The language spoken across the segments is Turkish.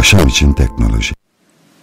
Yaşam için teknoloji.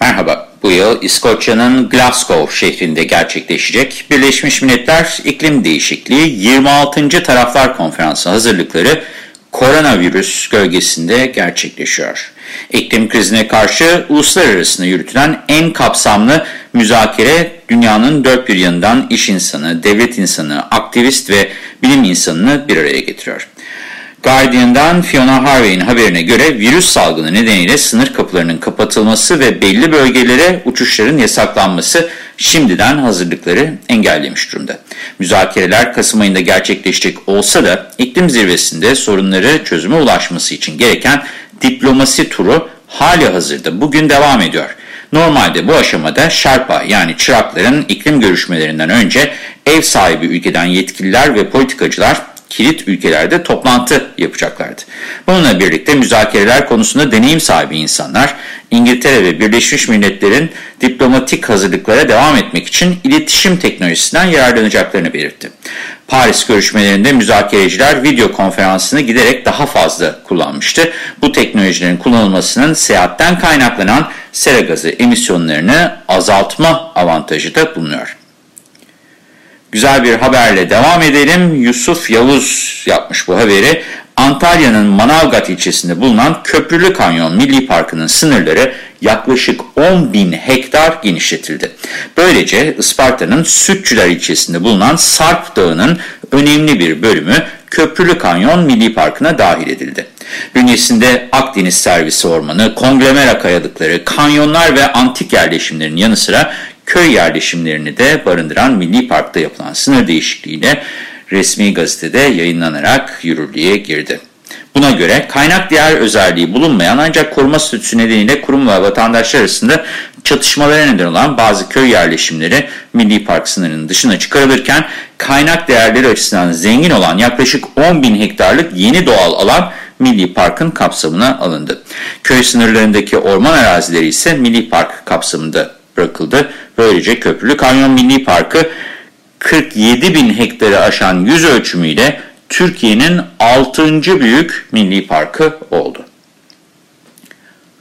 Merhaba, bu yıl İskoçya'nın Glasgow şehrinde gerçekleşecek Birleşmiş Milletler İklim Değişikliği 26. Taraflar Konferansı hazırlıkları koronavirüs gölgesinde gerçekleşiyor. İklim krizine karşı uluslararası yürütülen en kapsamlı müzakere dünyanın dört bir yanından iş insanı, devlet insanı, aktivist ve bilim insanını bir araya getiriyor. Guardian'dan Fiona Harvey'in haberine göre virüs salgını nedeniyle sınır kapılarının kapatılması ve belli bölgelere uçuşların yasaklanması şimdiden hazırlıkları engellemiş durumda. Müzakereler Kasım ayında gerçekleşecek olsa da iklim zirvesinde sorunları çözüme ulaşması için gereken diplomasi turu hali hazırda bugün devam ediyor. Normalde bu aşamada Şerpa yani çırakların iklim görüşmelerinden önce ev sahibi ülkeden yetkililer ve politikacılar kilit ülkelerde toplantı yapacaklardı. Bununla birlikte müzakereler konusunda deneyim sahibi insanlar İngiltere ve Birleşmiş Milletler'in diplomatik hazırlıklara devam etmek için iletişim teknolojisinden yararlanacaklarını belirtti. Paris görüşmelerinde müzakereciler video konferansını giderek daha fazla kullanmıştı. Bu teknolojilerin kullanılmasının seyahatten kaynaklanan sera gazı emisyonlarını azaltma avantajı da bulunuyor. Güzel bir haberle devam edelim. Yusuf Yavuz yapmış bu haberi. Antalya'nın Manavgat ilçesinde bulunan Köprülü Kanyon Milli Parkı'nın sınırları yaklaşık 10 bin hektar genişletildi. Böylece Isparta'nın Sütçüler ilçesinde bulunan Sarp Dağı'nın önemli bir bölümü Köprülü Kanyon Milli Parkı'na dahil edildi. Bünyesinde Akdeniz Servisi Ormanı, konglomera kayalıkları, kanyonlar ve antik yerleşimlerin yanı sıra köy yerleşimlerini de barındıran Milli Park'ta yapılan sınır değişikliğiyle resmi gazetede yayınlanarak yürürlüğe girdi. Buna göre kaynak değer özelliği bulunmayan ancak koruma statüsü nedeniyle kurum ve vatandaşlar arasında çatışmalara neden olan bazı köy yerleşimleri Milli Park sınırının dışına çıkarılırken kaynak değerleri açısından zengin olan yaklaşık 10 bin hektarlık yeni doğal alan Milli Park'ın kapsamına alındı. Köy sınırlarındaki orman arazileri ise Milli Park kapsamında bırakıldı. Böylece Köprülü Kanyon Milli Parkı 47 bin hektarı aşan yüz ölçümüyle Türkiye'nin 6. büyük milli parkı oldu.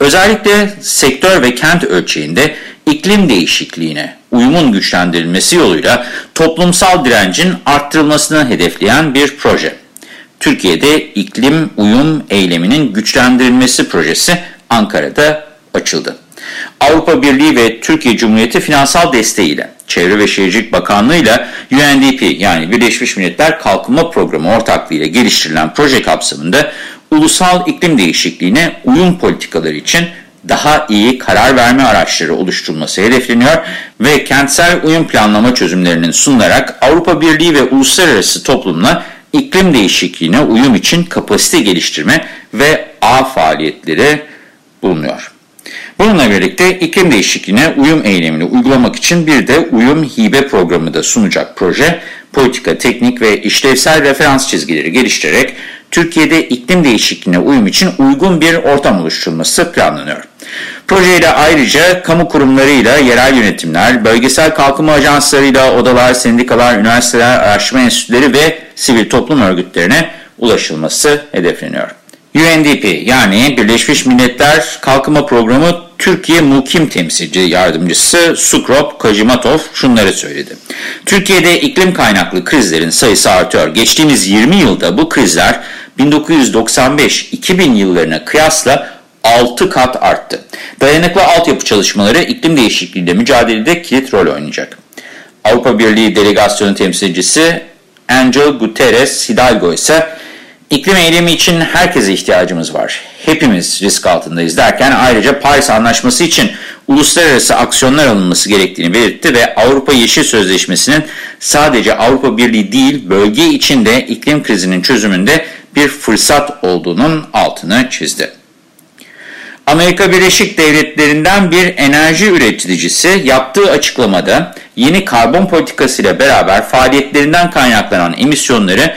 Özellikle sektör ve kent ölçeğinde iklim değişikliğine uyumun güçlendirilmesi yoluyla toplumsal direncin arttırılmasını hedefleyen bir proje. Türkiye'de iklim uyum eyleminin güçlendirilmesi projesi Ankara'da açıldı. Avrupa Birliği ve Türkiye Cumhuriyeti finansal desteğiyle Çevre ve Şehircilik Bakanlığı ile UNDP yani Birleşmiş Milletler Kalkınma Programı ortaklığıyla geliştirilen proje kapsamında ulusal iklim değişikliğine uyum politikaları için daha iyi karar verme araçları oluşturulması hedefleniyor ve kentsel uyum planlama çözümlerinin sunularak Avrupa Birliği ve uluslararası toplumla iklim değişikliğine uyum için kapasite geliştirme ve ağ faaliyetleri bulunuyor. Bununla birlikte iklim değişikliğine uyum eylemini uygulamak için bir de uyum hibe programı da sunacak proje, politika, teknik ve işlevsel referans çizgileri geliştirerek Türkiye'de iklim değişikliğine uyum için uygun bir ortam oluşturulması planlanıyor. Projeyle ayrıca kamu kurumlarıyla, yerel yönetimler, bölgesel kalkınma ajanslarıyla, odalar, sendikalar, üniversiteler, araştırma enstitüleri ve sivil toplum örgütlerine ulaşılması hedefleniyor. UNDP yani Birleşmiş Milletler Kalkınma Programı Türkiye Mukim Temsilci Yardımcısı Sukrop Kajimatov şunları söyledi. Türkiye'de iklim kaynaklı krizlerin sayısı artıyor. Geçtiğimiz 20 yılda bu krizler 1995-2000 yıllarına kıyasla 6 kat arttı. Dayanıklı altyapı çalışmaları iklim değişikliğiyle mücadelede kilit rol oynayacak. Avrupa Birliği Delegasyonu Temsilcisi Angel Guterres Hidalgo ise İklim eylemi için herkese ihtiyacımız var. Hepimiz risk altındayız derken ayrıca Paris Anlaşması için uluslararası aksiyonlar alınması gerektiğini belirtti ve Avrupa Yeşil Sözleşmesi'nin sadece Avrupa Birliği değil bölge içinde iklim krizinin çözümünde bir fırsat olduğunun altını çizdi. Amerika Birleşik Devletleri'nden bir enerji üreticisi yaptığı açıklamada yeni karbon politikasıyla beraber faaliyetlerinden kaynaklanan emisyonları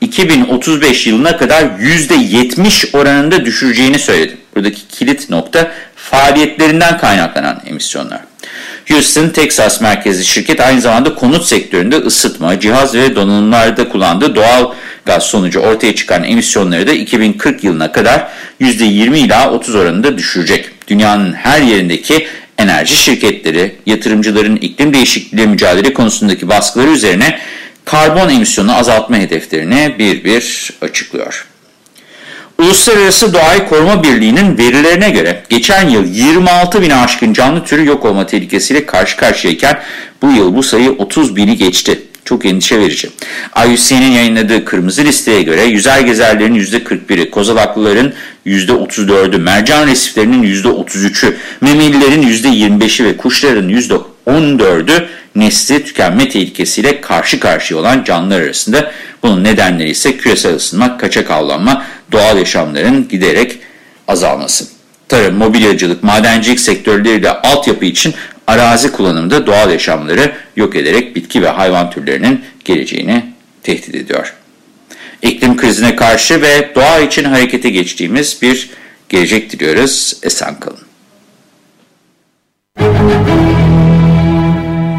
2035 yılına kadar %70 oranında düşüreceğini söyledi. Buradaki kilit nokta faaliyetlerinden kaynaklanan emisyonlar. Houston, Texas merkezli şirket aynı zamanda konut sektöründe ısıtma, cihaz ve donanımlarda kullandığı doğal gaz sonucu ortaya çıkan emisyonları da 2040 yılına kadar %20 ila 30 oranında düşürecek. Dünyanın her yerindeki enerji şirketleri, yatırımcıların iklim değişikliği mücadele konusundaki baskıları üzerine karbon emisyonu azaltma hedeflerini bir bir açıklıyor. Uluslararası Doğayı Koruma Birliği'nin verilerine göre geçen yıl 26 bin aşkın canlı türü yok olma tehlikesiyle karşı karşıyayken bu yıl bu sayı 30 bini geçti. Çok endişe verici. IUCN'in yayınladığı kırmızı listeye göre yüzer gezerlerin %41'i, kozalaklıların %34'ü, mercan resiflerinin %33'ü, memelilerin %25'i ve kuşların %14'ü nesli tükenme tehlikesiyle karşı karşıya olan canlılar arasında. Bunun nedenleri ise küresel ısınma, kaçak avlanma, doğal yaşamların giderek azalması. Tarım, mobilyacılık, madencilik sektörleriyle altyapı için arazi kullanımında doğal yaşamları yok ederek bitki ve hayvan türlerinin geleceğini tehdit ediyor. İklim krizine karşı ve doğa için harekete geçtiğimiz bir gelecek diliyoruz. Esen kalın.